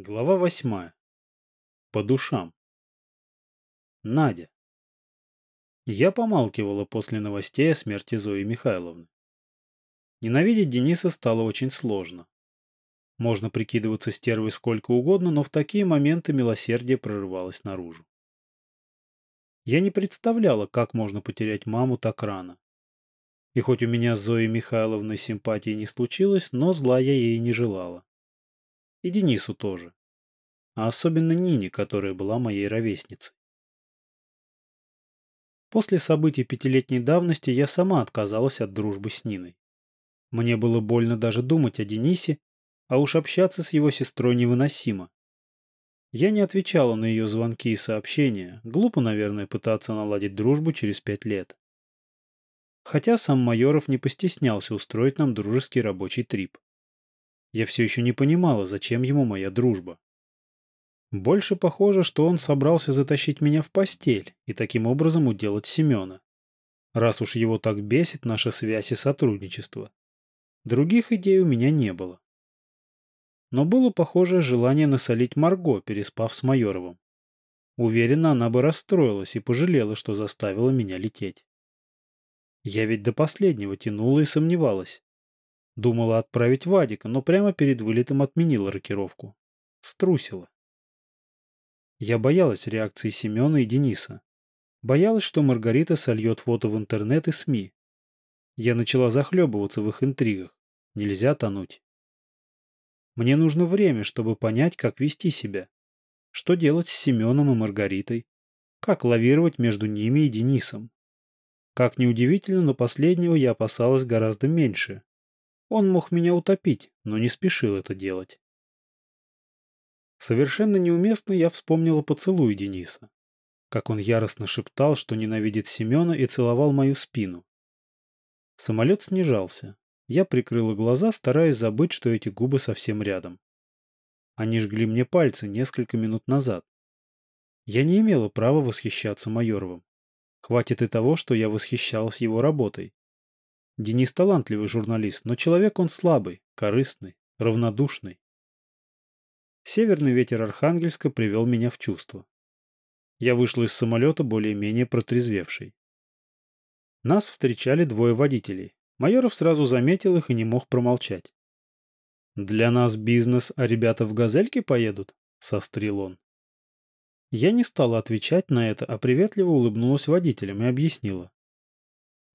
Глава восьмая. По душам. Надя. Я помалкивала после новостей о смерти Зои Михайловны. Ненавидеть Дениса стало очень сложно. Можно прикидываться стервой сколько угодно, но в такие моменты милосердие прорывалось наружу. Я не представляла, как можно потерять маму так рано. И хоть у меня с Зоей Михайловной симпатии не случилось, но зла я ей не желала. И Денису тоже. А особенно Нине, которая была моей ровесницей. После событий пятилетней давности я сама отказалась от дружбы с Ниной. Мне было больно даже думать о Денисе, а уж общаться с его сестрой невыносимо. Я не отвечала на ее звонки и сообщения. Глупо, наверное, пытаться наладить дружбу через пять лет. Хотя сам Майоров не постеснялся устроить нам дружеский рабочий трип. Я все еще не понимала, зачем ему моя дружба. Больше похоже, что он собрался затащить меня в постель и таким образом уделать Семена. Раз уж его так бесит наша связь и сотрудничество. Других идей у меня не было. Но было похоже желание насолить Марго, переспав с Майоровым. Уверена, она бы расстроилась и пожалела, что заставила меня лететь. Я ведь до последнего тянула и сомневалась. Думала отправить Вадика, но прямо перед вылетом отменила рокировку. Струсила. Я боялась реакции Семена и Дениса. Боялась, что Маргарита сольет фото в интернет и СМИ. Я начала захлебываться в их интригах. Нельзя тонуть. Мне нужно время, чтобы понять, как вести себя. Что делать с Семеном и Маргаритой. Как лавировать между ними и Денисом. Как неудивительно, но последнего я опасалась гораздо меньше. Он мог меня утопить, но не спешил это делать. Совершенно неуместно я вспомнила поцелуй Дениса. Как он яростно шептал, что ненавидит Семена и целовал мою спину. Самолет снижался. Я прикрыла глаза, стараясь забыть, что эти губы совсем рядом. Они жгли мне пальцы несколько минут назад. Я не имела права восхищаться Майоровым. Хватит и того, что я восхищалась его работой. Денис талантливый журналист, но человек он слабый, корыстный, равнодушный. Северный ветер Архангельска привел меня в чувство. Я вышла из самолета более-менее протрезвевшей. Нас встречали двое водителей. Майоров сразу заметил их и не мог промолчать. «Для нас бизнес, а ребята в «Газельке» поедут?» — сострил он. Я не стала отвечать на это, а приветливо улыбнулась водителям и объяснила.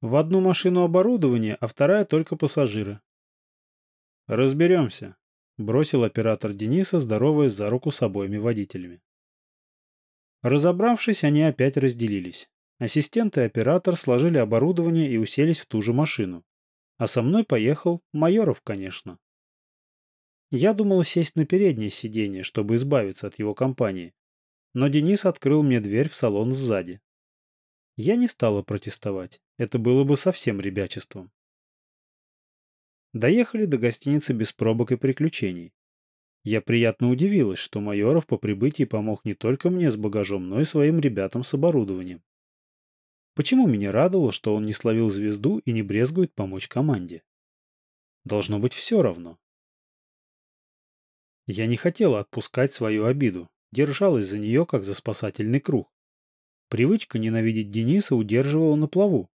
В одну машину оборудование, а вторая только пассажиры. «Разберемся», — бросил оператор Дениса, здороваясь за руку с обоими водителями. Разобравшись, они опять разделились. Ассистент и оператор сложили оборудование и уселись в ту же машину. А со мной поехал Майоров, конечно. Я думал сесть на переднее сиденье, чтобы избавиться от его компании. Но Денис открыл мне дверь в салон сзади. Я не стала протестовать. Это было бы совсем ребячеством. Доехали до гостиницы без пробок и приключений. Я приятно удивилась, что Майоров по прибытии помог не только мне с багажом, но и своим ребятам с оборудованием. Почему меня радовало, что он не словил звезду и не брезгует помочь команде? Должно быть все равно. Я не хотела отпускать свою обиду, держалась за нее, как за спасательный круг. Привычка ненавидеть Дениса удерживала на плаву.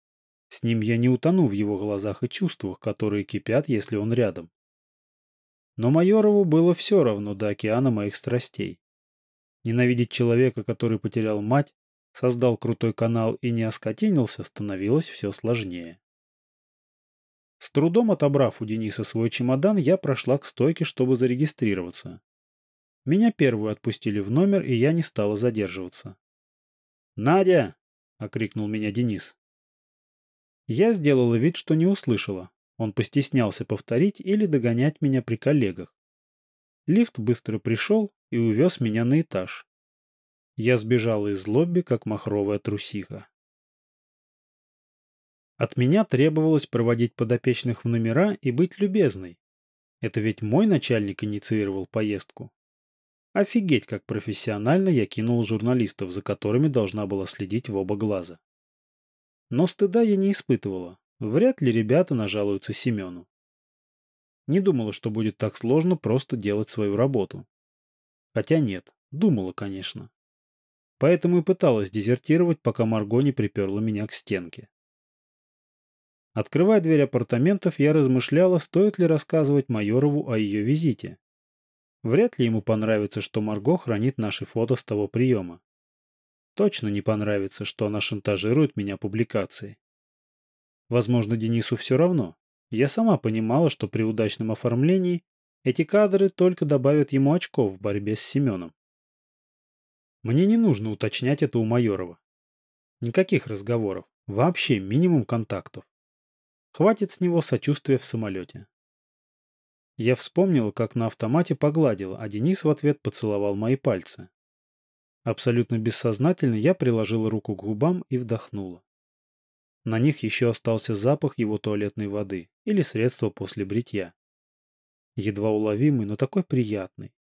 С ним я не утону в его глазах и чувствах, которые кипят, если он рядом. Но Майорову было все равно до океана моих страстей. Ненавидеть человека, который потерял мать, создал крутой канал и не оскотинился, становилось все сложнее. С трудом отобрав у Дениса свой чемодан, я прошла к стойке, чтобы зарегистрироваться. Меня первую отпустили в номер, и я не стала задерживаться. «Надя!» — окрикнул меня Денис. Я сделала вид, что не услышала. Он постеснялся повторить или догонять меня при коллегах. Лифт быстро пришел и увез меня на этаж. Я сбежала из лобби, как махровая трусиха. От меня требовалось проводить подопечных в номера и быть любезной. Это ведь мой начальник инициировал поездку. Офигеть, как профессионально я кинул журналистов, за которыми должна была следить в оба глаза. Но стыда я не испытывала. Вряд ли ребята нажалуются Семену. Не думала, что будет так сложно просто делать свою работу. Хотя нет, думала, конечно. Поэтому и пыталась дезертировать, пока Марго не приперла меня к стенке. Открывая дверь апартаментов, я размышляла, стоит ли рассказывать Майорову о ее визите. Вряд ли ему понравится, что Марго хранит наши фото с того приема. Точно не понравится, что она шантажирует меня публикацией. Возможно, Денису все равно. Я сама понимала, что при удачном оформлении эти кадры только добавят ему очков в борьбе с Семеном. Мне не нужно уточнять это у Майорова. Никаких разговоров, вообще минимум контактов. Хватит с него сочувствия в самолете. Я вспомнила, как на автомате погладила, а Денис в ответ поцеловал мои пальцы. Абсолютно бессознательно я приложила руку к губам и вдохнула. На них еще остался запах его туалетной воды или средства после бритья. Едва уловимый, но такой приятный.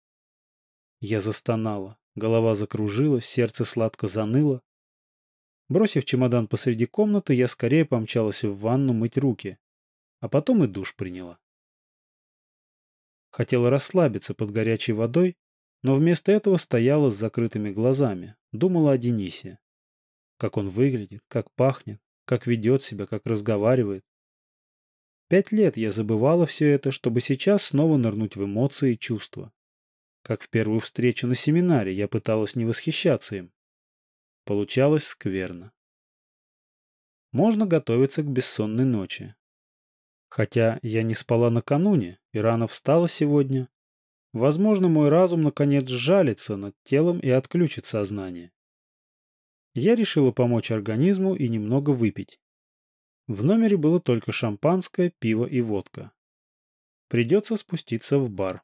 Я застонала, голова закружилась, сердце сладко заныло. Бросив чемодан посреди комнаты, я скорее помчалась в ванну мыть руки, а потом и душ приняла. Хотела расслабиться под горячей водой, но вместо этого стояла с закрытыми глазами, думала о Денисе. Как он выглядит, как пахнет, как ведет себя, как разговаривает. Пять лет я забывала все это, чтобы сейчас снова нырнуть в эмоции и чувства. Как в первую встречу на семинаре я пыталась не восхищаться им. Получалось скверно. Можно готовиться к бессонной ночи. Хотя я не спала накануне и рано встала сегодня, возможно, мой разум наконец сжалится над телом и отключит сознание. Я решила помочь организму и немного выпить. В номере было только шампанское, пиво и водка. Придется спуститься в бар.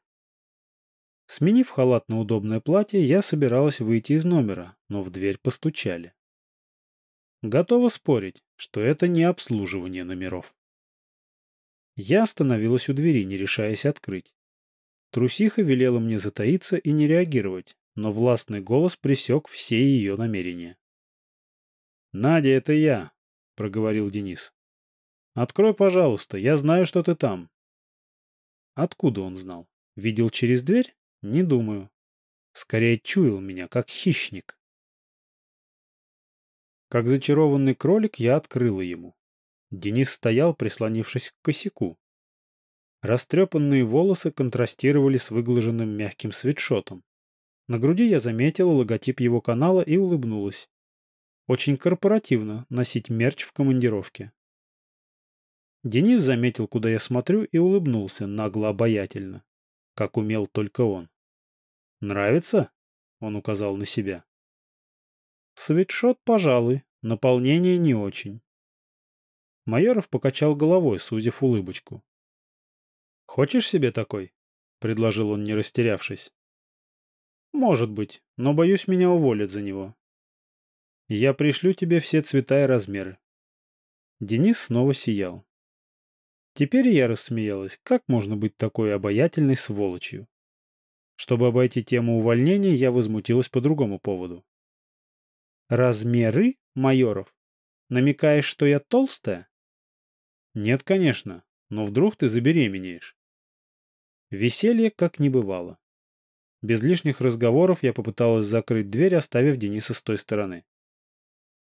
Сменив халат на удобное платье, я собиралась выйти из номера, но в дверь постучали. Готова спорить, что это не обслуживание номеров. Я остановилась у двери, не решаясь открыть. Трусиха велела мне затаиться и не реагировать, но властный голос пресек все ее намерения. «Надя, это я», — проговорил Денис. «Открой, пожалуйста, я знаю, что ты там». Откуда он знал? Видел через дверь? Не думаю. Скорее чуял меня, как хищник. Как зачарованный кролик я открыла ему. Денис стоял, прислонившись к косяку. Растрепанные волосы контрастировали с выглаженным мягким свитшотом. На груди я заметила логотип его канала и улыбнулась. Очень корпоративно носить мерч в командировке. Денис заметил, куда я смотрю, и улыбнулся нагло-обаятельно, как умел только он. «Нравится?» — он указал на себя. «Свитшот, пожалуй, наполнение не очень». Майоров покачал головой, сузив улыбочку. «Хочешь себе такой?» — предложил он, не растерявшись. «Может быть, но боюсь, меня уволят за него. Я пришлю тебе все цвета и размеры». Денис снова сиял. Теперь я рассмеялась. Как можно быть такой обаятельной сволочью? Чтобы обойти тему увольнения, я возмутилась по другому поводу. «Размеры, Майоров? Намекаешь, что я толстая?» Нет, конечно, но вдруг ты забеременеешь. Веселье как не бывало. Без лишних разговоров я попыталась закрыть дверь, оставив Дениса с той стороны.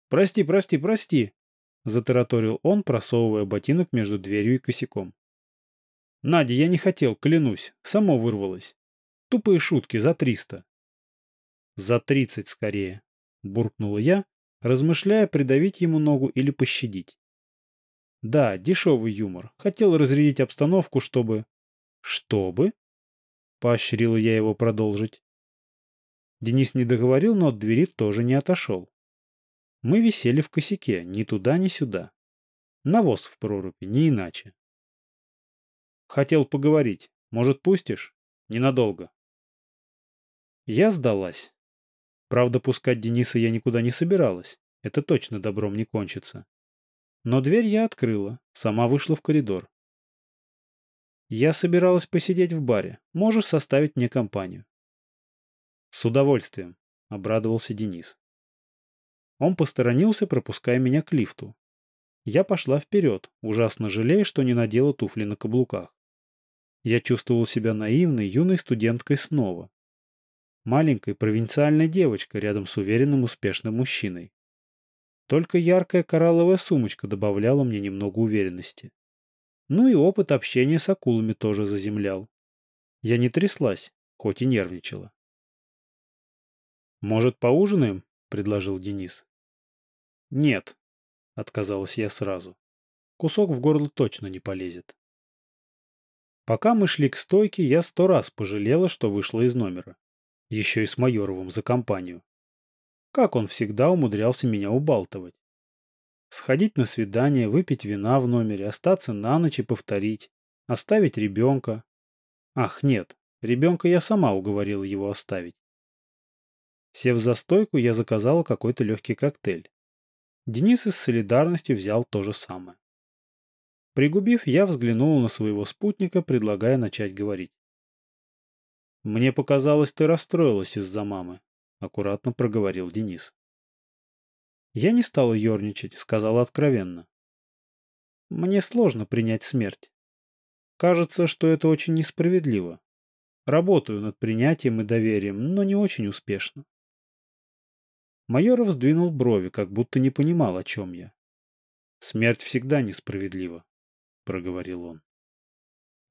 «Прости, прости, прости!» — затараторил он, просовывая ботинок между дверью и косяком. «Надя, я не хотел, клянусь, само вырвалось. Тупые шутки за триста». «За тридцать скорее», — буркнула я, размышляя, придавить ему ногу или пощадить. Да, дешевый юмор. Хотел разрядить обстановку, чтобы... Чтобы? Поощрила я его продолжить. Денис не договорил, но от двери тоже не отошел. Мы висели в косяке, ни туда, ни сюда. Навоз в проруби, не иначе. Хотел поговорить. Может, пустишь? Ненадолго. Я сдалась. Правда, пускать Дениса я никуда не собиралась. Это точно добром не кончится. Но дверь я открыла, сама вышла в коридор. Я собиралась посидеть в баре. Можешь составить мне компанию. С удовольствием, обрадовался Денис. Он посторонился, пропуская меня к лифту. Я пошла вперед, ужасно жалея, что не надела туфли на каблуках. Я чувствовал себя наивной, юной студенткой снова. маленькой провинциальной девочкой рядом с уверенным успешным мужчиной. Только яркая коралловая сумочка добавляла мне немного уверенности. Ну и опыт общения с акулами тоже заземлял. Я не тряслась, хоть и нервничала. «Может, поужинаем?» — предложил Денис. «Нет», — отказалась я сразу. Кусок в горло точно не полезет. Пока мы шли к стойке, я сто раз пожалела, что вышла из номера. Еще и с Майоровым за компанию. Как он всегда умудрялся меня убалтывать. Сходить на свидание, выпить вина в номере, остаться на ночь и повторить. Оставить ребенка. Ах, нет, ребенка я сама уговорила его оставить. Сев за стойку, я заказала какой-то легкий коктейль. Денис из солидарности взял то же самое. Пригубив, я взглянул на своего спутника, предлагая начать говорить. «Мне показалось, ты расстроилась из-за мамы», — аккуратно проговорил Денис. Я не стала ерничать, сказала откровенно. «Мне сложно принять смерть. Кажется, что это очень несправедливо. Работаю над принятием и доверием, но не очень успешно. Майоров сдвинул брови, как будто не понимал, о чем я. «Смерть всегда несправедлива», — проговорил он.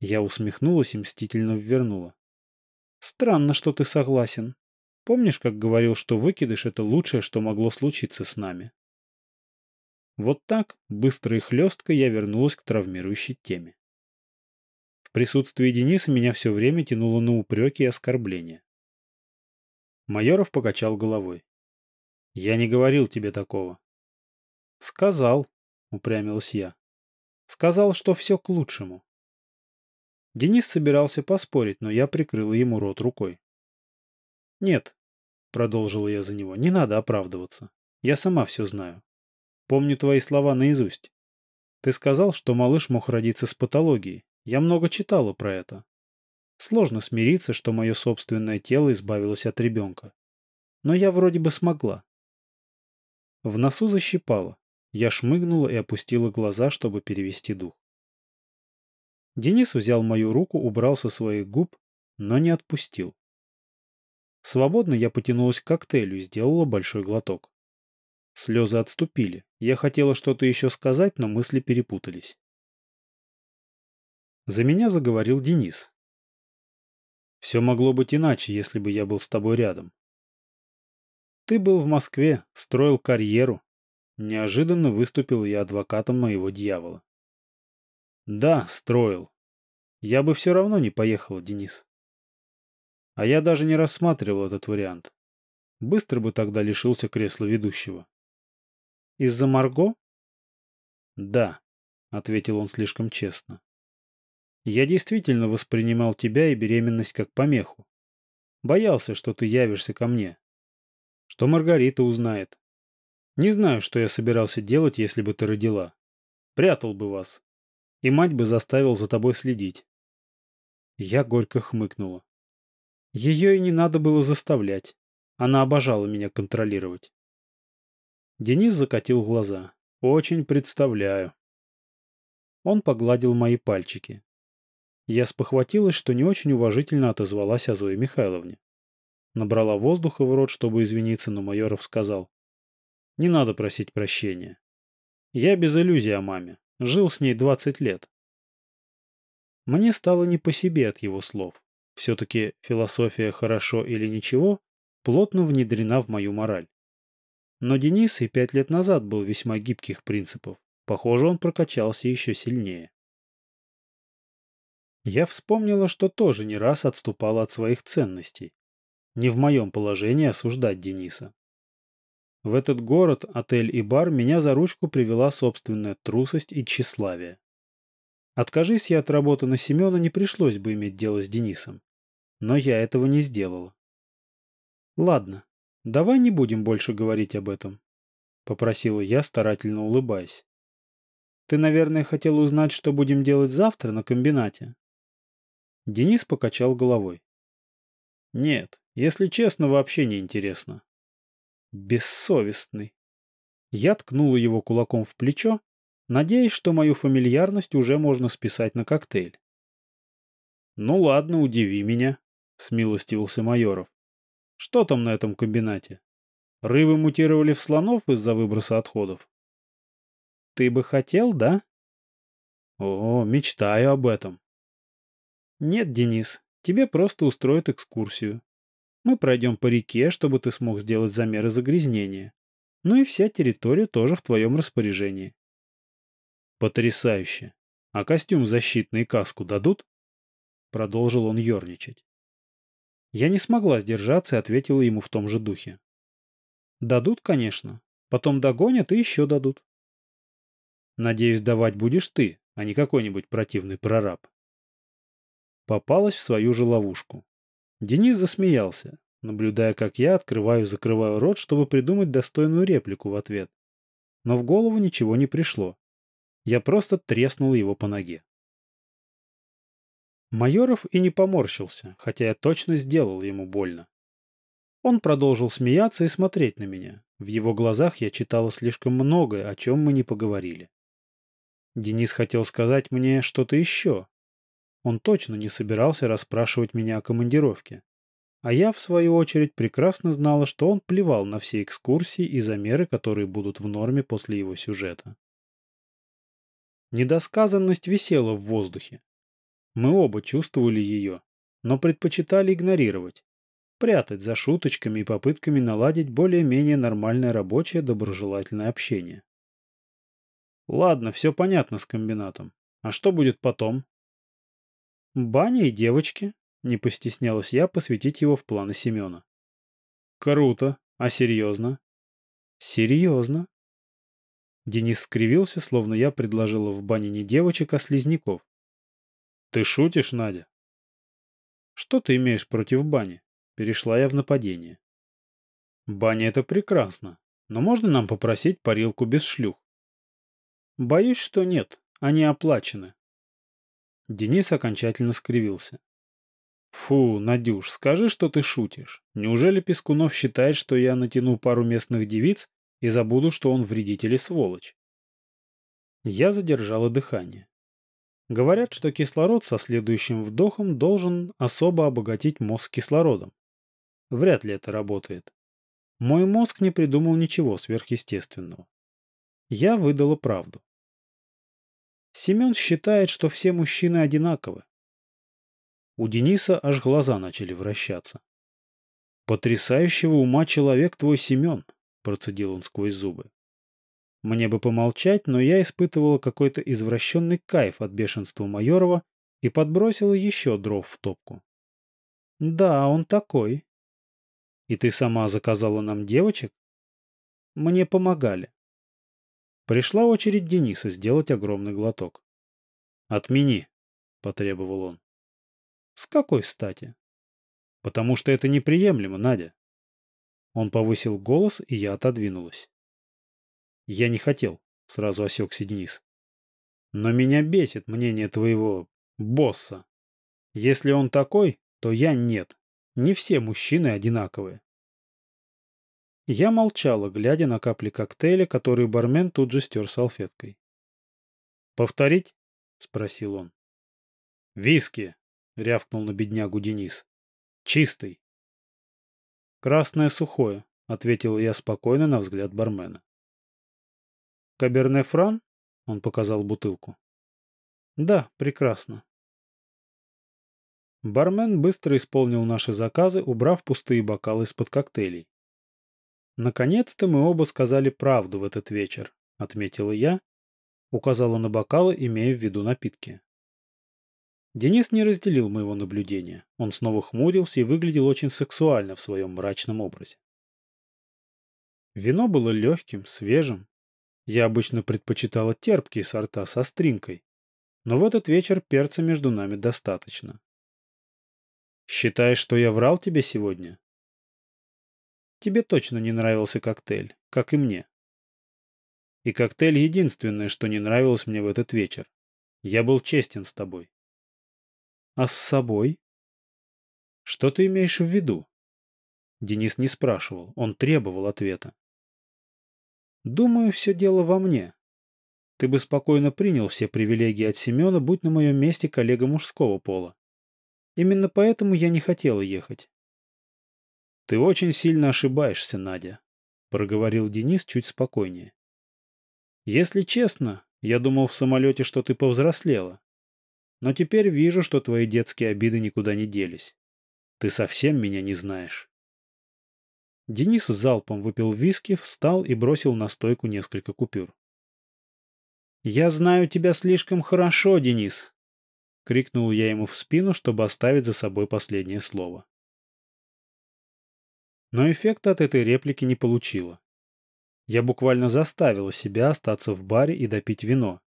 Я усмехнулась и мстительно ввернула. «Странно, что ты согласен. Помнишь, как говорил, что выкидыш — это лучшее, что могло случиться с нами?» Вот так, быстро и хлестко, я вернулась к травмирующей теме. В присутствии Дениса меня все время тянуло на упреки и оскорбления. Майоров покачал головой. Я не говорил тебе такого. Сказал, упрямилась я. Сказал, что все к лучшему. Денис собирался поспорить, но я прикрыла ему рот рукой. Нет, продолжила я за него, не надо оправдываться. Я сама все знаю. Помню твои слова наизусть. Ты сказал, что малыш мог родиться с патологией. Я много читала про это. Сложно смириться, что мое собственное тело избавилось от ребенка. Но я вроде бы смогла. В носу защипало. Я шмыгнула и опустила глаза, чтобы перевести дух. Денис взял мою руку, убрал со своих губ, но не отпустил. Свободно я потянулась к коктейлю и сделала большой глоток. Слезы отступили. Я хотела что-то еще сказать, но мысли перепутались. За меня заговорил Денис. Все могло быть иначе, если бы я был с тобой рядом. Ты был в Москве, строил карьеру. Неожиданно выступил я адвокатом моего дьявола. Да, строил. Я бы все равно не поехал, Денис. А я даже не рассматривал этот вариант. Быстро бы тогда лишился кресла ведущего. Из-за Марго? Да, ответил он слишком честно. Я действительно воспринимал тебя и беременность как помеху. Боялся, что ты явишься ко мне, что Маргарита узнает. Не знаю, что я собирался делать, если бы ты родила. Прятал бы вас. И мать бы заставил за тобой следить. Я горько хмыкнула. Ее и не надо было заставлять. Она обожала меня контролировать. Денис закатил глаза. Очень представляю. Он погладил мои пальчики. Я спохватилась, что не очень уважительно отозвалась о Зое Михайловне. Набрала воздуха в рот, чтобы извиниться, но Майоров сказал. Не надо просить прощения. Я без иллюзий о маме. Жил с ней 20 лет. Мне стало не по себе от его слов. Все-таки философия «хорошо или ничего» плотно внедрена в мою мораль. Но Денис и пять лет назад был весьма гибких принципов. Похоже, он прокачался еще сильнее. Я вспомнила, что тоже не раз отступала от своих ценностей. Не в моем положении осуждать Дениса. В этот город, отель и бар меня за ручку привела собственная трусость и тщеславие. Откажись я от работы на Семена, не пришлось бы иметь дело с Денисом. Но я этого не сделала. Ладно, давай не будем больше говорить об этом, попросила я, старательно улыбаясь. Ты, наверное, хотел узнать, что будем делать завтра на комбинате? Денис покачал головой. Нет, если честно, вообще не интересно. Бессовестный. Я ткнула его кулаком в плечо, надеясь, что мою фамильярность уже можно списать на коктейль. «Ну ладно, удиви меня», — смилостивился Майоров. Что там на этом комбинате? Рыбы мутировали в слонов из-за выброса отходов? Ты бы хотел, да? О, мечтаю об этом. Нет, Денис, тебе просто устроят экскурсию. Мы пройдем по реке, чтобы ты смог сделать замеры загрязнения. Ну и вся территория тоже в твоем распоряжении. Потрясающе. А костюм защитный и каску дадут? Продолжил он ерничать. Я не смогла сдержаться и ответила ему в том же духе. Дадут, конечно. Потом догонят и еще дадут. Надеюсь, давать будешь ты, а не какой-нибудь противный прораб. Попалась в свою же ловушку. Денис засмеялся, наблюдая, как я открываю и закрываю рот, чтобы придумать достойную реплику в ответ. Но в голову ничего не пришло. Я просто треснул его по ноге. Майоров и не поморщился, хотя я точно сделал ему больно. Он продолжил смеяться и смотреть на меня. В его глазах я читала слишком многое, о чем мы не поговорили. Денис хотел сказать мне что-то еще. Он точно не собирался расспрашивать меня о командировке. А я, в свою очередь, прекрасно знала, что он плевал на все экскурсии и замеры, которые будут в норме после его сюжета. Недосказанность висела в воздухе. Мы оба чувствовали ее, но предпочитали игнорировать, прятать за шуточками и попытками наладить более-менее нормальное рабочее доброжелательное общение. Ладно, все понятно с комбинатом. А что будет потом? Баня и девочки, не постеснялась я посвятить его в планы Семена. Круто. А серьезно? Серьезно. Денис скривился, словно я предложила в бане не девочек, а слизняков. Ты шутишь, Надя? Что ты имеешь против бани? Перешла я в нападение. Баня — это прекрасно, но можно нам попросить парилку без шлюх? Боюсь, что нет, они оплачены. Денис окончательно скривился. Фу, Надюш, скажи, что ты шутишь. Неужели Пескунов считает, что я натяну пару местных девиц и забуду, что он вредитель и сволочь? Я задержала дыхание. Говорят, что кислород со следующим вдохом должен особо обогатить мозг кислородом. Вряд ли это работает. Мой мозг не придумал ничего сверхъестественного. Я выдала правду. Семен считает, что все мужчины одинаковы. У Дениса аж глаза начали вращаться. «Потрясающего ума человек твой Семен», — процедил он сквозь зубы. Мне бы помолчать, но я испытывала какой-то извращенный кайф от бешенства Майорова и подбросила еще дров в топку. «Да, он такой». «И ты сама заказала нам девочек?» «Мне помогали. Пришла очередь Дениса сделать огромный глоток. «Отмени», — потребовал он. «С какой стати?» «Потому что это неприемлемо, Надя». Он повысил голос, и я отодвинулась. «Я не хотел», — сразу осекся Денис. «Но меня бесит мнение твоего босса. Если он такой, то я нет. Не все мужчины одинаковые. Я молчала, глядя на капли коктейля, которые бармен тут же стер салфеткой. «Повторить?» — спросил он. «Виски!» — рявкнул на беднягу Денис. «Чистый!» «Красное сухое», — ответил я спокойно на взгляд бармена. «Каберне Фран?» — он показал бутылку. «Да, прекрасно». Бармен быстро исполнил наши заказы, убрав пустые бокалы из-под коктейлей. «Наконец-то мы оба сказали правду в этот вечер», — отметила я, указала на бокалы, имея в виду напитки. Денис не разделил моего наблюдения. Он снова хмурился и выглядел очень сексуально в своем мрачном образе. Вино было легким, свежим. Я обычно предпочитала терпкие сорта со стринкой, но в этот вечер перца между нами достаточно. «Считаешь, что я врал тебе сегодня?» Тебе точно не нравился коктейль, как и мне. И коктейль единственное, что не нравилось мне в этот вечер. Я был честен с тобой. А с собой? Что ты имеешь в виду? Денис не спрашивал, он требовал ответа. Думаю, все дело во мне. Ты бы спокойно принял все привилегии от Семена, будь на моем месте коллега мужского пола. Именно поэтому я не хотела ехать. «Ты очень сильно ошибаешься, Надя», — проговорил Денис чуть спокойнее. «Если честно, я думал в самолете, что ты повзрослела. Но теперь вижу, что твои детские обиды никуда не делись. Ты совсем меня не знаешь». Денис залпом выпил виски, встал и бросил на стойку несколько купюр. «Я знаю тебя слишком хорошо, Денис!» — крикнул я ему в спину, чтобы оставить за собой последнее слово. Но эффекта от этой реплики не получило. Я буквально заставила себя остаться в баре и допить вино.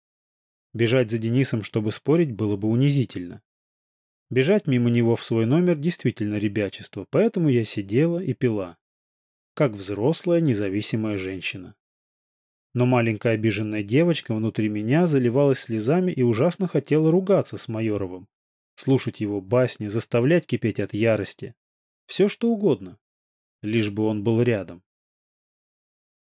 Бежать за Денисом, чтобы спорить, было бы унизительно. Бежать мимо него в свой номер действительно ребячество, поэтому я сидела и пила. Как взрослая независимая женщина. Но маленькая обиженная девочка внутри меня заливалась слезами и ужасно хотела ругаться с Майоровым. Слушать его басни, заставлять кипеть от ярости. Все что угодно. Лишь бы он был рядом.